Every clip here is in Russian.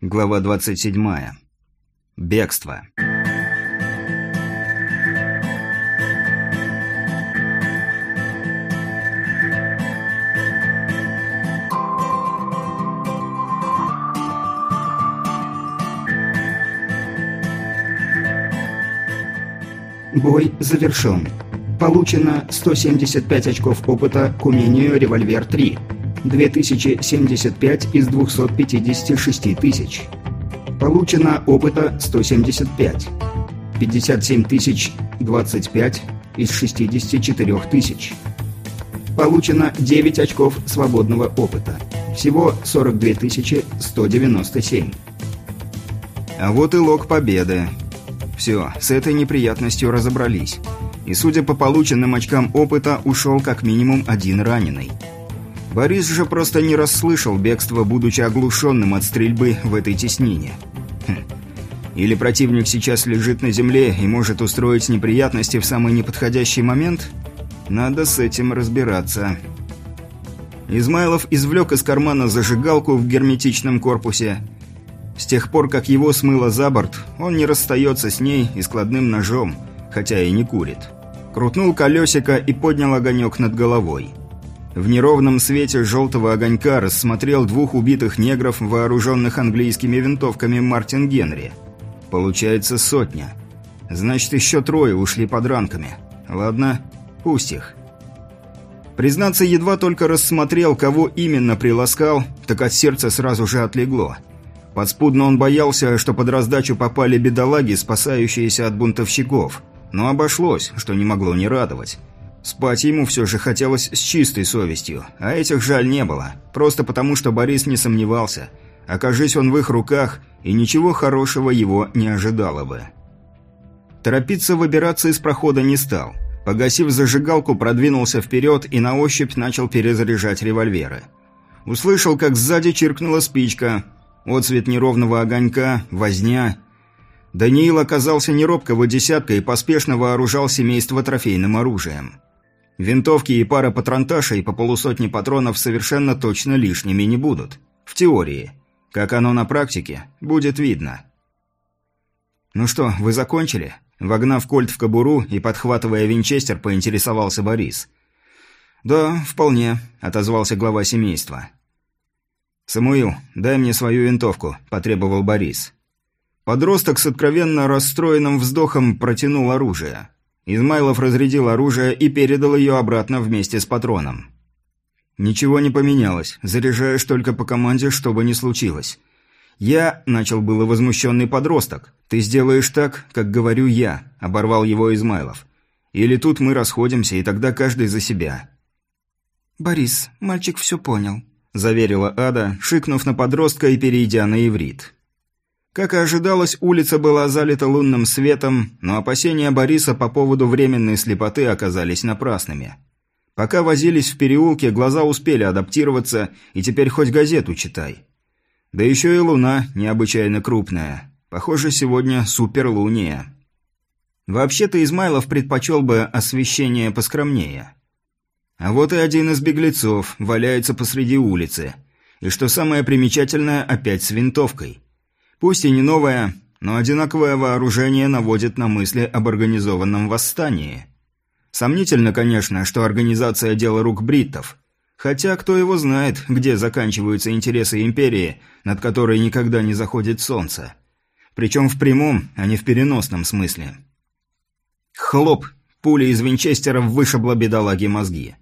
Глава 27. Бегство. Бой завершен. Получено 175 очков опыта к умению «Револьвер 3». 2075 из 256 тысяч. Получено опыта 175. 57 тысяч 25 из 64 тысяч. Получено 9 очков свободного опыта. Всего 42 тысячи 197. А вот и лог победы. Все, с этой неприятностью разобрались. И судя по полученным очкам опыта, ушел как минимум один раненый. Борис же просто не расслышал бегство, будучи оглушенным от стрельбы в этой теснине. Хм. Или противник сейчас лежит на земле и может устроить неприятности в самый неподходящий момент? Надо с этим разбираться. Измайлов извлек из кармана зажигалку в герметичном корпусе. С тех пор, как его смыло за борт, он не расстается с ней и складным ножом, хотя и не курит. Крутнул колесико и поднял огонек над головой. В неровном свете желтого огонька рассмотрел двух убитых негров, вооруженных английскими винтовками Мартин Генри. Получается сотня. Значит, еще трое ушли под ранками. Ладно, пусть их. Признаться, едва только рассмотрел, кого именно приласкал, так от сердца сразу же отлегло. Подспудно он боялся, что под раздачу попали бедолаги, спасающиеся от бунтовщиков. Но обошлось, что не могло не радовать. Спать ему все же хотелось с чистой совестью, а этих жаль не было, просто потому что Борис не сомневался. Окажись он в их руках, и ничего хорошего его не ожидало бы. Торопиться выбираться из прохода не стал. Погасив зажигалку, продвинулся вперед и на ощупь начал перезаряжать револьверы. Услышал, как сзади чиркнула спичка, отцвет неровного огонька, возня. Даниил оказался неробкого десятка и поспешно вооружал семейство трофейным оружием. Винтовки и пара патронташей по полусотни патронов совершенно точно лишними не будут. В теории. Как оно на практике, будет видно. «Ну что, вы закончили?» Вогнав кольт в кобуру и подхватывая винчестер, поинтересовался Борис. «Да, вполне», — отозвался глава семейства. «Самуил, дай мне свою винтовку», — потребовал Борис. Подросток с откровенно расстроенным вздохом протянул оружие. Измайлов разрядил оружие и передал ее обратно вместе с патроном. «Ничего не поменялось. Заряжаешь только по команде, что бы ни случилось. Я...» – начал было возмущенный подросток. «Ты сделаешь так, как говорю я», – оборвал его Измайлов. «Или тут мы расходимся, и тогда каждый за себя». «Борис, мальчик все понял», – заверила Ада, шикнув на подростка и перейдя на иврит. Как и ожидалось, улица была залита лунным светом, но опасения Бориса по поводу временной слепоты оказались напрасными. Пока возились в переулке, глаза успели адаптироваться, и теперь хоть газету читай. Да еще и луна необычайно крупная. Похоже, сегодня суперлуния. Вообще-то Измайлов предпочел бы освещение поскромнее. А вот и один из беглецов валяется посреди улицы. И что самое примечательное, опять с винтовкой – Пусть и не новое, но одинаковое вооружение наводит на мысли об организованном восстании. Сомнительно, конечно, что организация – дело рук бриттов. Хотя кто его знает, где заканчиваются интересы империи, над которой никогда не заходит солнце. Причем в прямом, а не в переносном смысле. Хлоп! Пуля из винчестеров вышибла бедолаге мозги.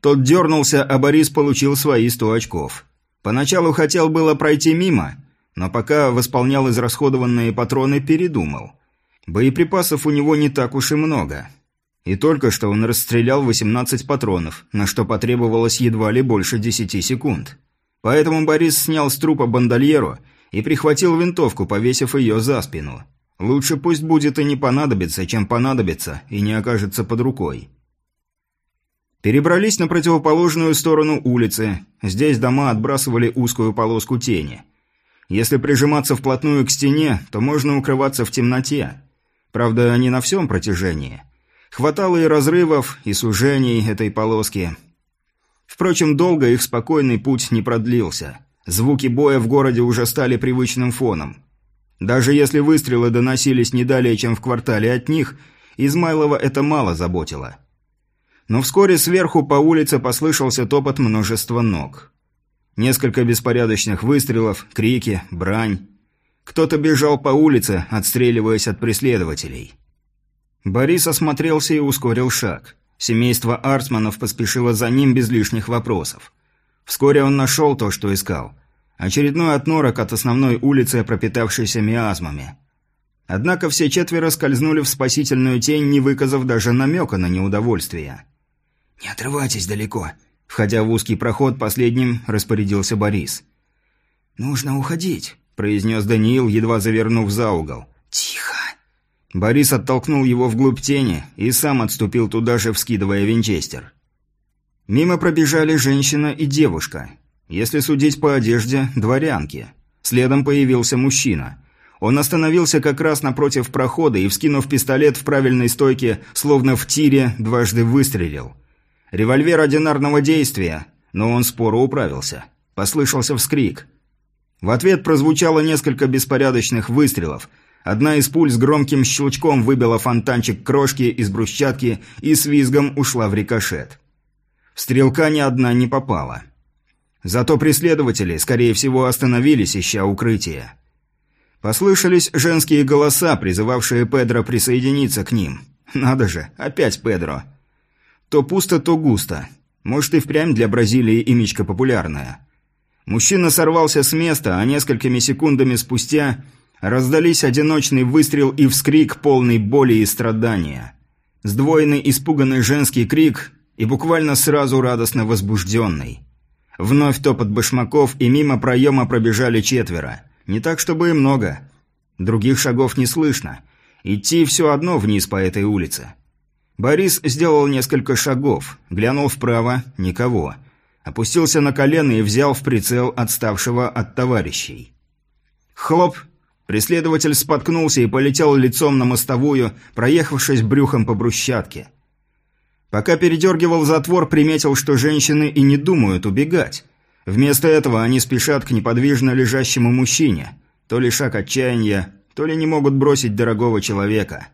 Тот дернулся, а Борис получил свои сто очков. Поначалу хотел было пройти мимо – но пока восполнял израсходованные патроны, передумал. Боеприпасов у него не так уж и много. И только что он расстрелял 18 патронов, на что потребовалось едва ли больше 10 секунд. Поэтому Борис снял с трупа бандольеру и прихватил винтовку, повесив ее за спину. Лучше пусть будет и не понадобится, чем понадобится, и не окажется под рукой. Перебрались на противоположную сторону улицы. Здесь дома отбрасывали узкую полоску тени – если прижиматься вплотную к стене, то можно укрываться в темноте. Правда, не на всем протяжении. Хватало и разрывов, и сужений этой полоски. Впрочем, долго их спокойный путь не продлился. Звуки боя в городе уже стали привычным фоном. Даже если выстрелы доносились не далее, чем в квартале от них, Измайлова это мало заботило. Но вскоре сверху по улице послышался топот множества ног. Несколько беспорядочных выстрелов, крики, брань. Кто-то бежал по улице, отстреливаясь от преследователей. Борис осмотрелся и ускорил шаг. Семейство Арцманов поспешило за ним без лишних вопросов. Вскоре он нашел то, что искал. Очередной отнорок от основной улицы, пропитавшейся миазмами. Однако все четверо скользнули в спасительную тень, не выказав даже намека на неудовольствие. «Не отрывайтесь далеко», — входя в узкий проход, последним распорядился Борис. «Нужно уходить», — произнес Даниил, едва завернув за угол. «Тихо!» Борис оттолкнул его вглубь тени и сам отступил туда же, вскидывая винчестер. Мимо пробежали женщина и девушка. Если судить по одежде, дворянки. Следом появился мужчина. Он остановился как раз напротив прохода и, вскинув пистолет в правильной стойке, словно в тире, дважды выстрелил. Револьвер одинарного действия, но он споро управился. Послышался вскрик. В ответ прозвучало несколько беспорядочных выстрелов. Одна из пуль с громким щелчком выбила фонтанчик крошки из брусчатки и с визгом ушла в рикошет. Стрелка ни одна не попала. Зато преследователи, скорее всего, остановились, ища укрытие. Послышались женские голоса, призывавшие Педро присоединиться к ним. Надо же, опять Педро. То пусто, то густо. Может и впрямь для Бразилии имечко популярная. Мужчина сорвался с места, а несколькими секундами спустя раздались одиночный выстрел и вскрик полный боли и страдания. Сдвоенный испуганный женский крик и буквально сразу радостно возбужденный. Вновь топот башмаков, и мимо проема пробежали четверо. Не так, чтобы и много. Других шагов не слышно. Идти все одно вниз по этой улице. Борис сделал несколько шагов, глянул вправо – никого. Опустился на колено и взял в прицел отставшего от товарищей. Хлоп! Преследователь споткнулся и полетел лицом на мостовую, проехавшись брюхом по брусчатке. Пока передергивал затвор, приметил, что женщины и не думают убегать. Вместо этого они спешат к неподвижно лежащему мужчине. То ли шаг отчаяния, то ли не могут бросить дорогого человека.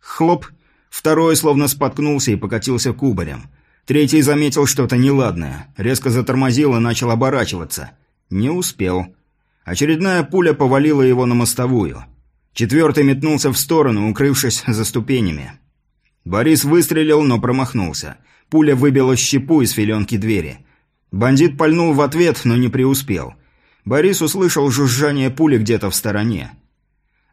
Хлоп! Второй словно споткнулся и покатился кубарем. Третий заметил что-то неладное, резко затормозил и начал оборачиваться. Не успел. Очередная пуля повалила его на мостовую. Четвертый метнулся в сторону, укрывшись за ступенями. Борис выстрелил, но промахнулся. Пуля выбила щепу из филенки двери. Бандит пальнул в ответ, но не преуспел. Борис услышал жужжание пули где-то в стороне.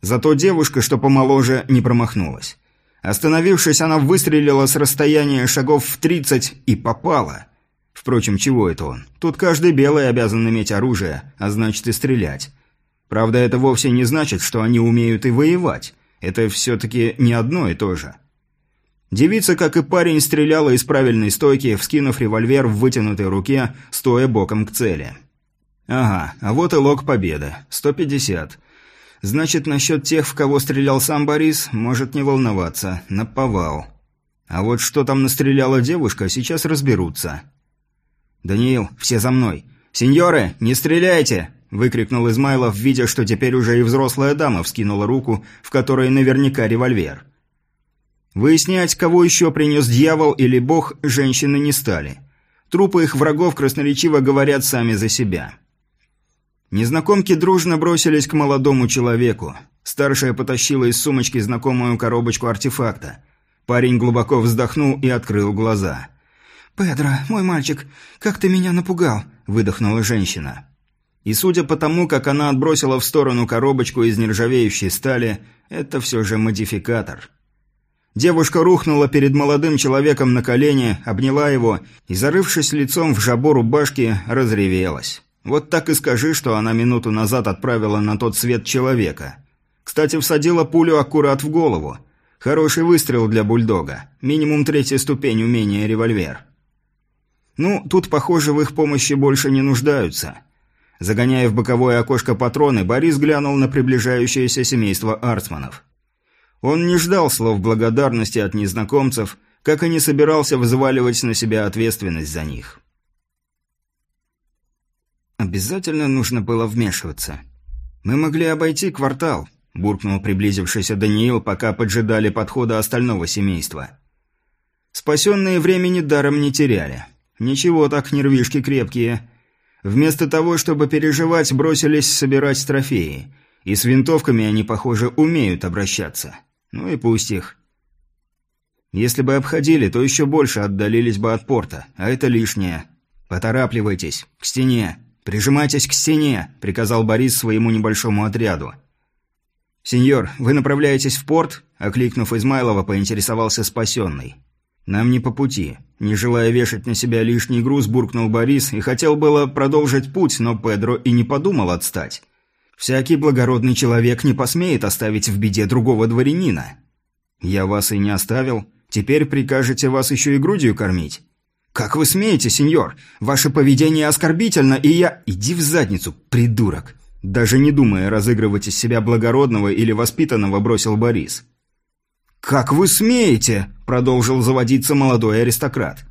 Зато девушка, что помоложе, не промахнулась. Остановившись, она выстрелила с расстояния шагов в тридцать и попала. Впрочем, чего это он? Тут каждый белый обязан иметь оружие, а значит и стрелять. Правда, это вовсе не значит, что они умеют и воевать. Это все-таки не одно и то же. Девица, как и парень, стреляла из правильной стойки, вскинув револьвер в вытянутой руке, стоя боком к цели. Ага, а вот и лог победы. 150. Значит, насчет тех, в кого стрелял сам Борис, может не волноваться. Наповал. А вот что там настреляла девушка, сейчас разберутся. «Даниил, все за мной!» «Сеньоры, не стреляйте!» – выкрикнул Измайлов, видя, что теперь уже и взрослая дама вскинула руку, в которой наверняка револьвер. Выяснять, кого еще принес дьявол или бог, женщины не стали. Трупы их врагов красноречиво говорят сами за себя. Незнакомки дружно бросились к молодому человеку. Старшая потащила из сумочки знакомую коробочку артефакта. Парень глубоко вздохнул и открыл глаза. «Педро, мой мальчик, как ты меня напугал!» – выдохнула женщина. И судя по тому, как она отбросила в сторону коробочку из нержавеющей стали, это все же модификатор. Девушка рухнула перед молодым человеком на колени, обняла его и, зарывшись лицом в жабо рубашки, разревелась. Вот так и скажи, что она минуту назад отправила на тот свет человека. Кстати, всадила пулю аккурат в голову. Хороший выстрел для бульдога. Минимум третья ступень умения револьвер. Ну, тут, похоже, в их помощи больше не нуждаются. Загоняя в боковое окошко патроны, Борис глянул на приближающееся семейство Арцманов. Он не ждал слов благодарности от незнакомцев, как и не собирался взваливать на себя ответственность за них. Обязательно нужно было вмешиваться. Мы могли обойти квартал, буркнул приблизившийся Даниил, пока поджидали подхода остального семейства. Спасенные времени даром не теряли. Ничего так нервишки крепкие. Вместо того, чтобы переживать, бросились собирать трофеи. И с винтовками они, похоже, умеют обращаться. Ну и пусть их. Если бы обходили, то еще больше отдалились бы от порта, а это лишнее. Поторапливайтесь, к стене. «Прижимайтесь к стене», – приказал Борис своему небольшому отряду. «Сеньор, вы направляетесь в порт?» – окликнув Измайлова, поинтересовался спасенный. «Нам не по пути». Не желая вешать на себя лишний груз, буркнул Борис и хотел было продолжить путь, но Педро и не подумал отстать. «Всякий благородный человек не посмеет оставить в беде другого дворянина». «Я вас и не оставил. Теперь прикажете вас еще и грудью кормить?» «Как вы смеете, сеньор? Ваше поведение оскорбительно, и я...» «Иди в задницу, придурок!» Даже не думая разыгрывать из себя благородного или воспитанного, бросил Борис. «Как вы смеете?» – продолжил заводиться молодой аристократ.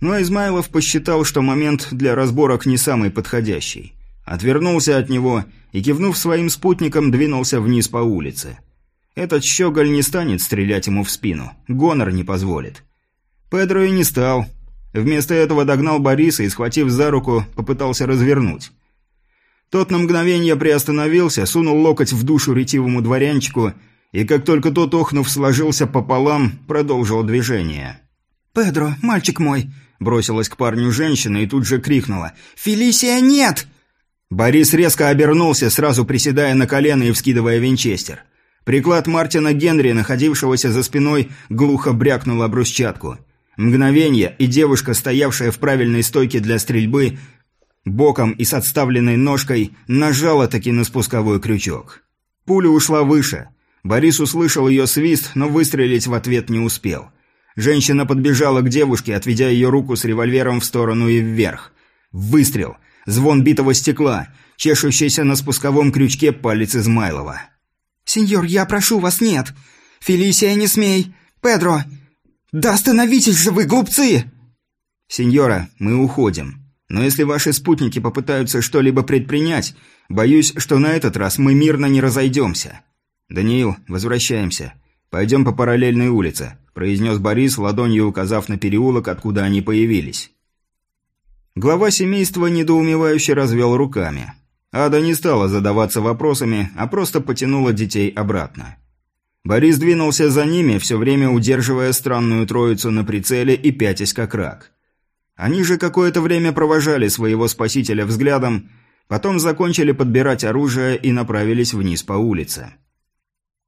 Но Измайлов посчитал, что момент для разборок не самый подходящий. Отвернулся от него и, кивнув своим спутникам, двинулся вниз по улице. Этот щеголь не станет стрелять ему в спину, гонор не позволит. Педро и не стал, Вместо этого догнал Бориса и, схватив за руку, попытался развернуть. Тот на мгновение приостановился, сунул локоть в душу ретивому дворянчику и, как только тот, охнув, сложился пополам, продолжил движение. «Педро, мальчик мой!» – бросилась к парню женщина и тут же крикнула. «Фелисия, нет!» Борис резко обернулся, сразу приседая на колено и вскидывая винчестер. Приклад Мартина Генри, находившегося за спиной, глухо брякнул об брусчатку. Мгновение, и девушка, стоявшая в правильной стойке для стрельбы, боком и с отставленной ножкой, нажала таки на спусковой крючок. Пуля ушла выше. Борис услышал ее свист, но выстрелить в ответ не успел. Женщина подбежала к девушке, отведя ее руку с револьвером в сторону и вверх. Выстрел. Звон битого стекла. Чешущийся на спусковом крючке палец Измайлова. «Сеньор, я прошу вас, нет! Фелисия, не смей! Педро, «Да остановитесь же вы, глупцы!» «Сеньора, мы уходим. Но если ваши спутники попытаются что-либо предпринять, боюсь, что на этот раз мы мирно не разойдемся. Даниил, возвращаемся. Пойдем по параллельной улице», – произнес Борис, ладонью указав на переулок, откуда они появились. Глава семейства недоумевающе развел руками. Ада не стала задаваться вопросами, а просто потянула детей обратно. Борис двинулся за ними, все время удерживая странную троицу на прицеле и пятясь как рак. Они же какое-то время провожали своего спасителя взглядом, потом закончили подбирать оружие и направились вниз по улице.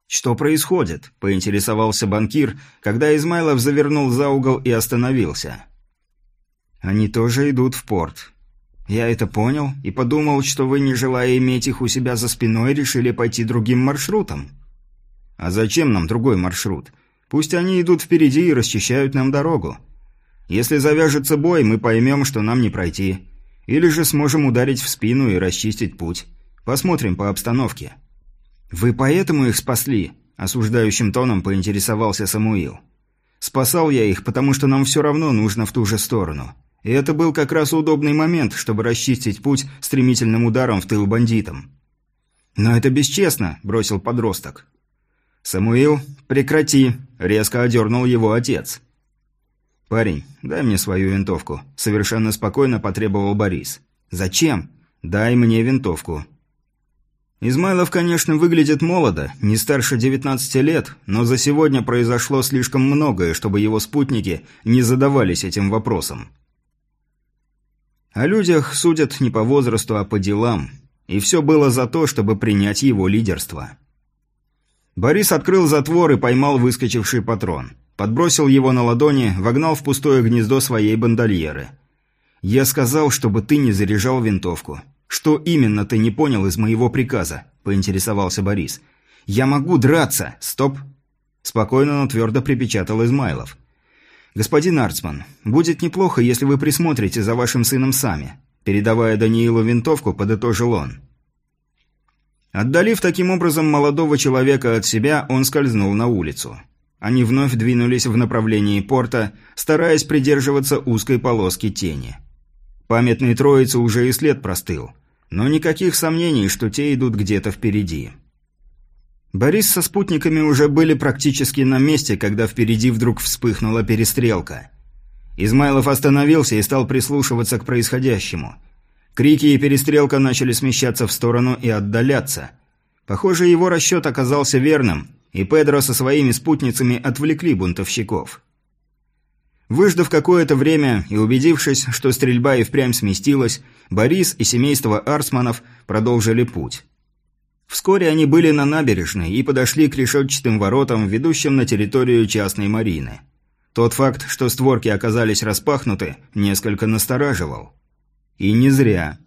«Что происходит?» – поинтересовался банкир, когда Измайлов завернул за угол и остановился. «Они тоже идут в порт. Я это понял и подумал, что вы, не желая иметь их у себя за спиной, решили пойти другим маршрутом». А зачем нам другой маршрут? Пусть они идут впереди и расчищают нам дорогу. Если завяжется бой, мы поймем, что нам не пройти. Или же сможем ударить в спину и расчистить путь. Посмотрим по обстановке. Вы поэтому их спасли? Осуждающим тоном поинтересовался Самуил. Спасал я их, потому что нам все равно нужно в ту же сторону. И это был как раз удобный момент, чтобы расчистить путь стремительным ударом в тыл бандитам. «Но это бесчестно», – бросил подросток. «Самуил, прекрати!» – резко одернул его отец. «Парень, дай мне свою винтовку», – совершенно спокойно потребовал Борис. «Зачем?» «Дай мне винтовку». Измайлов, конечно, выглядит молодо, не старше 19 лет, но за сегодня произошло слишком многое, чтобы его спутники не задавались этим вопросом. О людях судят не по возрасту, а по делам. И все было за то, чтобы принять его лидерство. Борис открыл затвор и поймал выскочивший патрон. Подбросил его на ладони, вогнал в пустое гнездо своей бандольеры. «Я сказал, чтобы ты не заряжал винтовку. Что именно ты не понял из моего приказа?» – поинтересовался Борис. «Я могу драться! Стоп!» Спокойно, но твердо припечатал Измайлов. «Господин Арцман, будет неплохо, если вы присмотрите за вашим сыном сами», – передавая Даниилу винтовку, подытожил он. Отдалив таким образом молодого человека от себя, он скользнул на улицу. Они вновь двинулись в направлении порта, стараясь придерживаться узкой полоски тени. Памятный троицы уже и след простыл. Но никаких сомнений, что те идут где-то впереди. Борис со спутниками уже были практически на месте, когда впереди вдруг вспыхнула перестрелка. Измайлов остановился и стал прислушиваться к происходящему. Крики и перестрелка начали смещаться в сторону и отдаляться. Похоже, его расчет оказался верным, и Педро со своими спутницами отвлекли бунтовщиков. Выждав какое-то время и убедившись, что стрельба и впрямь сместилась, Борис и семейство Арсманов продолжили путь. Вскоре они были на набережной и подошли к решетчатым воротам, ведущим на территорию частной марины. Тот факт, что створки оказались распахнуты, несколько настораживал. И не зря.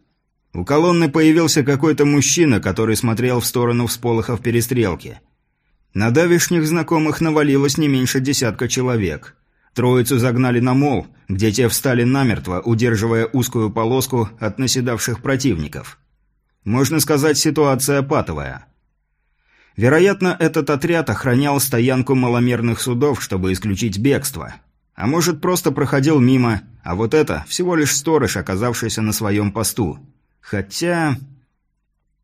У колонны появился какой-то мужчина, который смотрел в сторону всполохов перестрелки. На давишних знакомых навалилось не меньше десятка человек. Троицу загнали на мол, где те встали намертво, удерживая узкую полоску от наседавших противников. Можно сказать, ситуация патовая. Вероятно, этот отряд охранял стоянку маломерных судов, чтобы исключить бегство. А может, просто проходил мимо, а вот это всего лишь сторож, оказавшийся на своем посту. Хотя...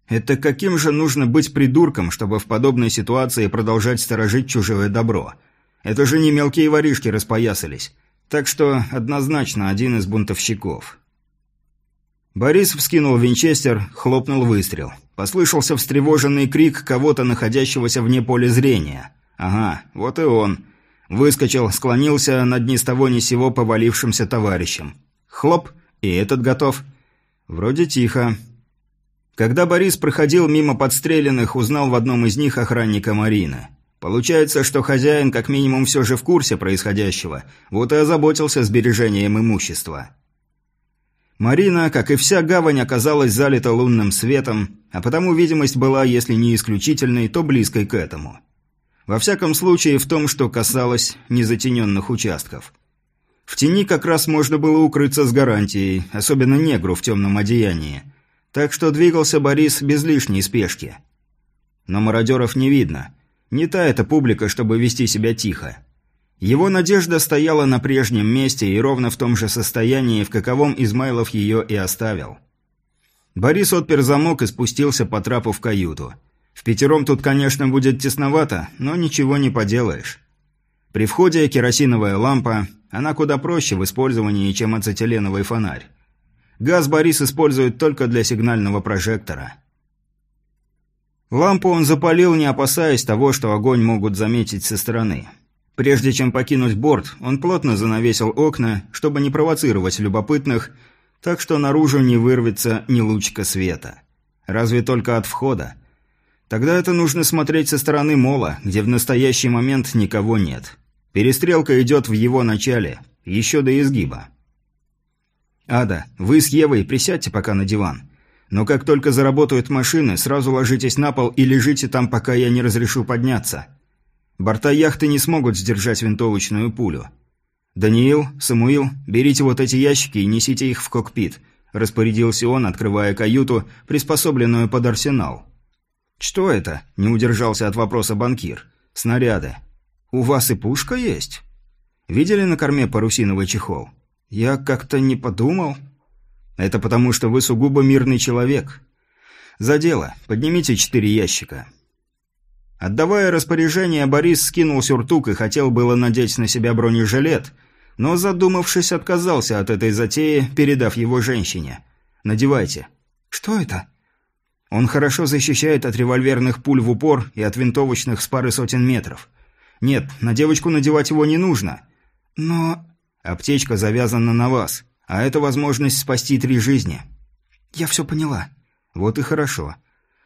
Это каким же нужно быть придурком, чтобы в подобной ситуации продолжать сторожить чужое добро? Это же не мелкие воришки распоясались. Так что однозначно один из бунтовщиков. Борис вскинул винчестер, хлопнул выстрел. Послышался встревоженный крик кого-то, находящегося вне поля зрения. Ага, вот и он. Выскочил, склонился над ни с того ни сего повалившимся товарищем. Хлоп, и этот готов. Вроде тихо. Когда Борис проходил мимо подстреленных, узнал в одном из них охранника Марины. Получается, что хозяин как минимум все же в курсе происходящего, вот и озаботился сбережением имущества. Марина, как и вся гавань, оказалась залита лунным светом, а потому видимость была, если не исключительной, то близкой к этому. Во всяком случае, в том, что касалось незатененных участков. В тени как раз можно было укрыться с гарантией, особенно негру в темном одеянии. Так что двигался Борис без лишней спешки. Но мародеров не видно. Не та эта публика, чтобы вести себя тихо. Его надежда стояла на прежнем месте и ровно в том же состоянии, в каковом Измайлов ее и оставил. Борис отпер замок и спустился по трапу в каюту. В пятером тут, конечно, будет тесновато, но ничего не поделаешь. При входе керосиновая лампа, она куда проще в использовании, чем ацетиленовый фонарь. Газ Борис использует только для сигнального прожектора. Лампу он запалил, не опасаясь того, что огонь могут заметить со стороны. Прежде чем покинуть борт, он плотно занавесил окна, чтобы не провоцировать любопытных, так что наружу не вырвется ни лучка света. Разве только от входа. Тогда это нужно смотреть со стороны мола, где в настоящий момент никого нет. Перестрелка идет в его начале, еще до изгиба. «Ада, вы с Евой присядьте пока на диван. Но как только заработают машины, сразу ложитесь на пол и лежите там, пока я не разрешу подняться. Борта яхты не смогут сдержать винтовочную пулю. «Даниил, Самуил, берите вот эти ящики и несите их в кокпит», – распорядился он, открывая каюту, приспособленную под арсенал. «Что это?» – не удержался от вопроса банкир. «Снаряды». «У вас и пушка есть?» «Видели на корме парусиновый чехол?» «Я как-то не подумал». «Это потому, что вы сугубо мирный человек». «За дело. Поднимите четыре ящика». Отдавая распоряжение, Борис скинул сюртук и хотел было надеть на себя бронежилет, но, задумавшись, отказался от этой затеи, передав его женщине. «Надевайте». «Что это?» «Он хорошо защищает от револьверных пуль в упор и от винтовочных с пары сотен метров. Нет, на девочку надевать его не нужно. Но...» «Аптечка завязана на вас, а это возможность спасти три жизни». «Я все поняла». «Вот и хорошо.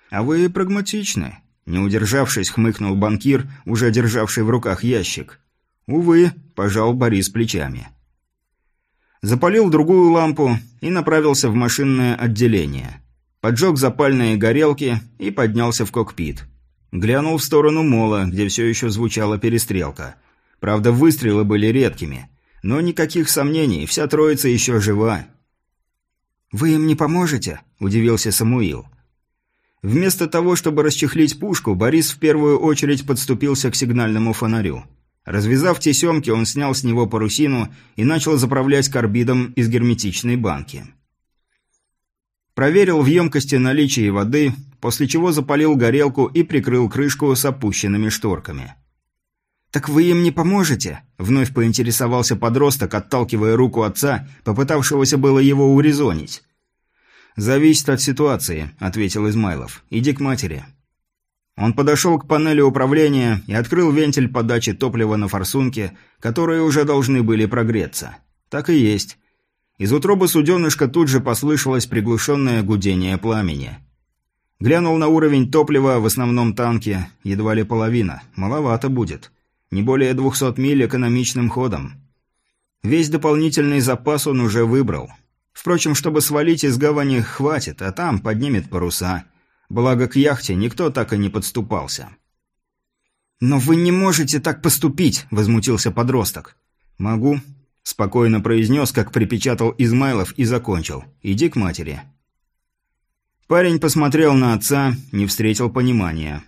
А вы прагматичны. Не удержавшись, хмыкнул банкир, уже державший в руках ящик. «Увы», – пожал Борис плечами. Запалил другую лампу и направился в машинное отделение. Поджег запальные горелки и поднялся в кокпит. Глянул в сторону мола, где все еще звучала перестрелка. Правда, выстрелы были редкими. Но никаких сомнений, вся троица еще жива. «Вы им не поможете?» – удивился Самуил. Вместо того, чтобы расчехлить пушку, Борис в первую очередь подступился к сигнальному фонарю. Развязав тесемки, он снял с него парусину и начал заправлять карбидом из герметичной банки. Проверил в емкости наличие воды, после чего запалил горелку и прикрыл крышку с опущенными шторками. «Так вы им не поможете?» – вновь поинтересовался подросток, отталкивая руку отца, попытавшегося было его урезонить. «Зависит от ситуации», – ответил Измайлов. «Иди к матери». Он подошел к панели управления и открыл вентиль подачи топлива на форсунке, которые уже должны были прогреться. Так и есть. Из утробы суденышка тут же послышалось приглушенное гудение пламени. Глянул на уровень топлива в основном танке, едва ли половина, маловато будет. Не более 200 миль экономичным ходом. Весь дополнительный запас он уже выбрал. Впрочем, чтобы свалить из гавани, хватит, а там поднимет паруса. Благо к яхте никто так и не подступался. «Но вы не можете так поступить!» – возмутился подросток. «Могу», – спокойно произнес, как припечатал Измайлов и закончил. «Иди к матери». Парень посмотрел на отца, не встретил понимания.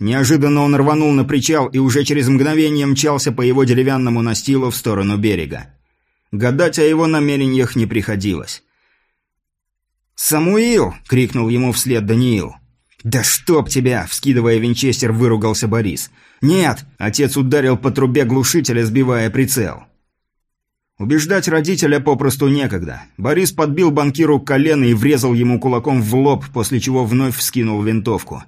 Неожиданно он рванул на причал и уже через мгновение мчался по его деревянному настилу в сторону берега. Гадать о его намерениях не приходилось. «Самуил!» — крикнул ему вслед Даниил. «Да чтоб тебя!» — вскидывая винчестер, выругался Борис. «Нет!» — отец ударил по трубе глушителя, сбивая прицел. Убеждать родителя попросту некогда. Борис подбил банкиру колено и врезал ему кулаком в лоб, после чего вновь вскинул винтовку.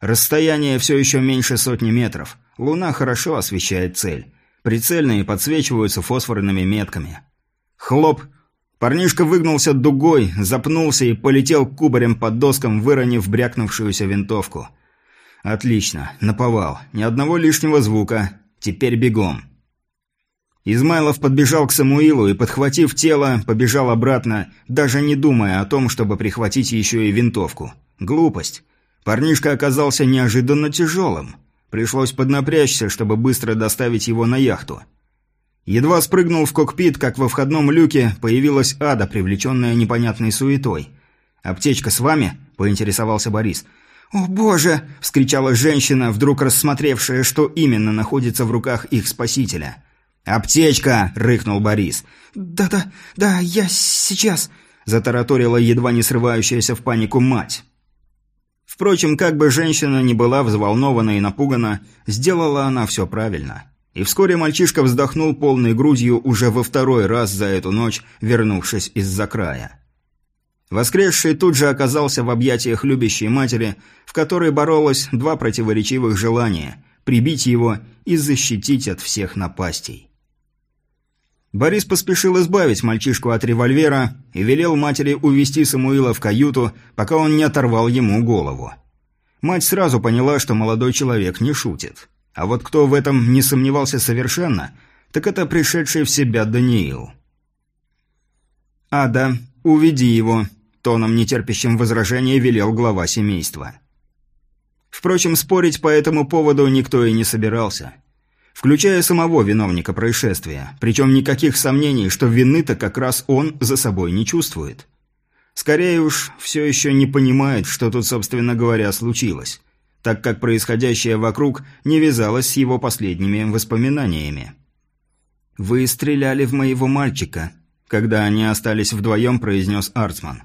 Расстояние все еще меньше сотни метров. Луна хорошо освещает цель. Прицельные подсвечиваются фосфорными метками. Хлоп! Парнишка выгнулся дугой, запнулся и полетел кубарем под доскам, выронив брякнувшуюся винтовку. Отлично, наповал. Ни одного лишнего звука. Теперь бегом. Измайлов подбежал к Самуилу и, подхватив тело, побежал обратно, даже не думая о том, чтобы прихватить еще и винтовку. Глупость. Парнишка оказался неожиданно тяжелым. Пришлось поднапрячься, чтобы быстро доставить его на яхту. Едва спрыгнул в кокпит, как во входном люке появилась ада, привлеченная непонятной суетой. «Аптечка с вами?» – поинтересовался Борис. «О, боже!» – вскричала женщина, вдруг рассмотревшая, что именно находится в руках их спасителя. «Аптечка!» – рыкнул Борис. «Да-да, да, я сейчас!» – затараторила едва не срывающаяся в панику мать. Впрочем, как бы женщина ни была взволнована и напугана, сделала она все правильно. И вскоре мальчишка вздохнул полной грудью уже во второй раз за эту ночь, вернувшись из-за края. Воскресший тут же оказался в объятиях любящей матери, в которой боролось два противоречивых желания – прибить его и защитить от всех напастей. Борис поспешил избавить мальчишку от револьвера и велел матери увести Самуила в каюту, пока он не оторвал ему голову. Мать сразу поняла, что молодой человек не шутит. А вот кто в этом не сомневался совершенно, так это пришедший в себя Даниил. «Ада, уведи его», — тоном нетерпящим возражения велел глава семейства. Впрочем, спорить по этому поводу никто и не собирался включая самого виновника происшествия, причем никаких сомнений, что вины-то как раз он за собой не чувствует. Скорее уж, все еще не понимает, что тут, собственно говоря, случилось, так как происходящее вокруг не вязалось с его последними воспоминаниями. «Вы стреляли в моего мальчика», когда они остались вдвоем, произнес Арцман.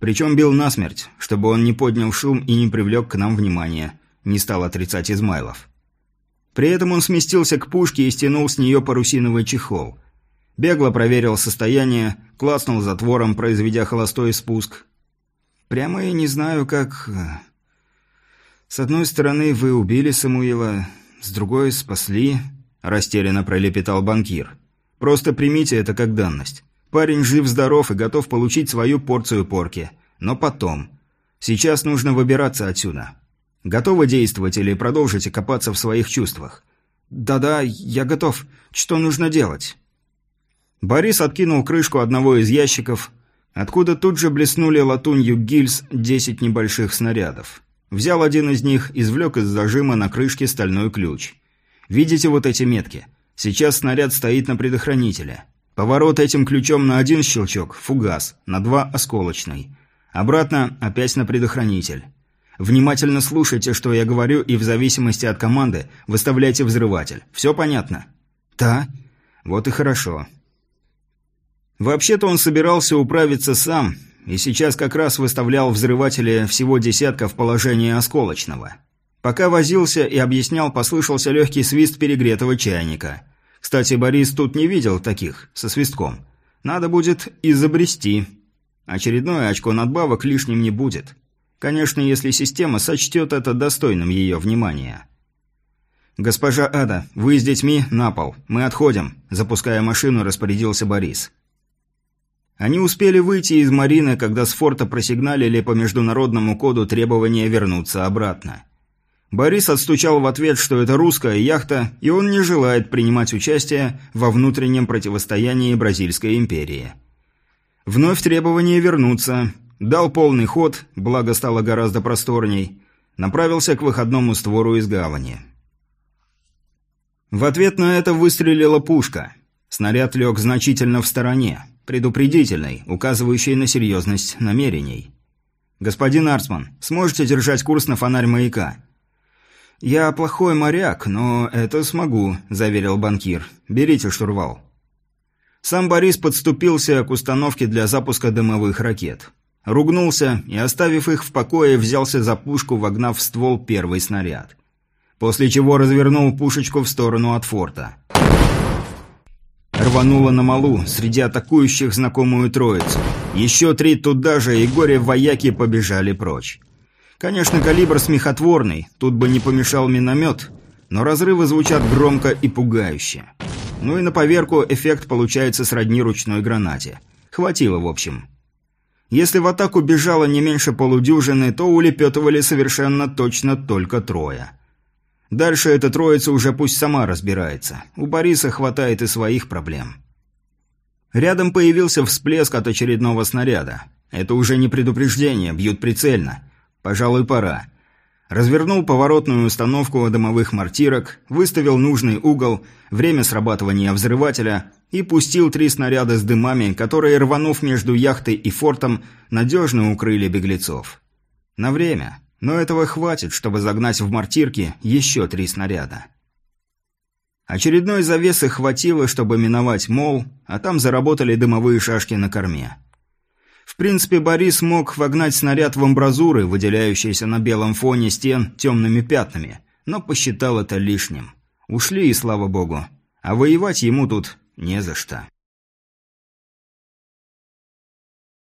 Причем бил насмерть, чтобы он не поднял шум и не привлек к нам внимания, не стал отрицать Измайлов. При этом он сместился к пушке и стянул с нее парусиновый чехол. Бегло проверил состояние, клацнул затвором, произведя холостой спуск. «Прямо я не знаю, как...» «С одной стороны, вы убили Самуила, с другой спасли...» – растерянно пролепетал банкир. «Просто примите это как данность. Парень жив-здоров и готов получить свою порцию порки. Но потом. Сейчас нужно выбираться отсюда. Готовы действовать или продолжите копаться в своих чувствах? Да-да, я готов. Что нужно делать? Борис откинул крышку одного из ящиков, откуда тут же блеснули латунью гильз 10 небольших снарядов. Взял один из них, извлек из зажима на крышке стальной ключ. Видите вот эти метки? Сейчас снаряд стоит на предохранителе. Поворот этим ключом на один щелчок – фугас, на два – осколочный. Обратно опять на предохранитель. Внимательно слушайте, что я говорю, и в зависимости от команды выставляйте взрыватель. Все понятно? Да. Вот и хорошо. Вообще-то он собирался управиться сам, и сейчас как раз выставлял взрыватели всего десятка в положении осколочного. Пока возился и объяснял, послышался легкий свист перегретого чайника. Кстати, Борис тут не видел таких, со свистком. Надо будет изобрести. Очередное очко надбавок лишним не будет. Конечно, если система сочтет это достойным ее внимания. «Госпожа Ада, вы с детьми на пол. Мы отходим», – запуская машину, распорядился Борис. Они успели выйти из Марины, когда с форта просигналили по международному коду требования вернуться обратно. Борис отстучал в ответ, что это русская яхта, и он не желает принимать участие во внутреннем противостоянии Бразильской империи. Вновь требование вернуться, Дал полный ход, благо стало гораздо просторней. Направился к выходному створу из гавани. В ответ на это выстрелила пушка. Снаряд лег значительно в стороне, предупредительный, указывающий на серьезность намерений. «Господин Арцман, сможете держать курс на фонарь маяка?» «Я плохой моряк, но это смогу», – заверил банкир. «Берите штурвал». Сам Борис подступился к установке для запуска дымовых ракет. Ругнулся и, оставив их в покое, взялся за пушку, вогнав в ствол первый снаряд. После чего развернул пушечку в сторону от форта. Рвануло на малу, среди атакующих знакомую троицу. Еще три туда же, и горе-вояки побежали прочь. Конечно, калибр смехотворный, тут бы не помешал миномет, но разрывы звучат громко и пугающе. Ну и на поверку эффект получается сродни ручной гранате. Хватило, в общем. Если в атаку бежало не меньше полудюжины, то улепетывали совершенно точно только трое. Дальше эта троица уже пусть сама разбирается. У Бориса хватает и своих проблем. Рядом появился всплеск от очередного снаряда. Это уже не предупреждение, бьют прицельно. Пожалуй, пора. Развернул поворотную установку дымовых мортирок, выставил нужный угол, время срабатывания взрывателя и пустил три снаряда с дымами, которые, рванув между яхтой и фортом, надежно укрыли беглецов. На время. Но этого хватит, чтобы загнать в мортирки еще три снаряда. Очередной завесы хватило, чтобы миновать мол, а там заработали дымовые шашки на корме. В принципе, Борис мог вогнать снаряд в амбразуры, выделяющиеся на белом фоне стен темными пятнами, но посчитал это лишним. Ушли, и слава богу. А воевать ему тут не за что.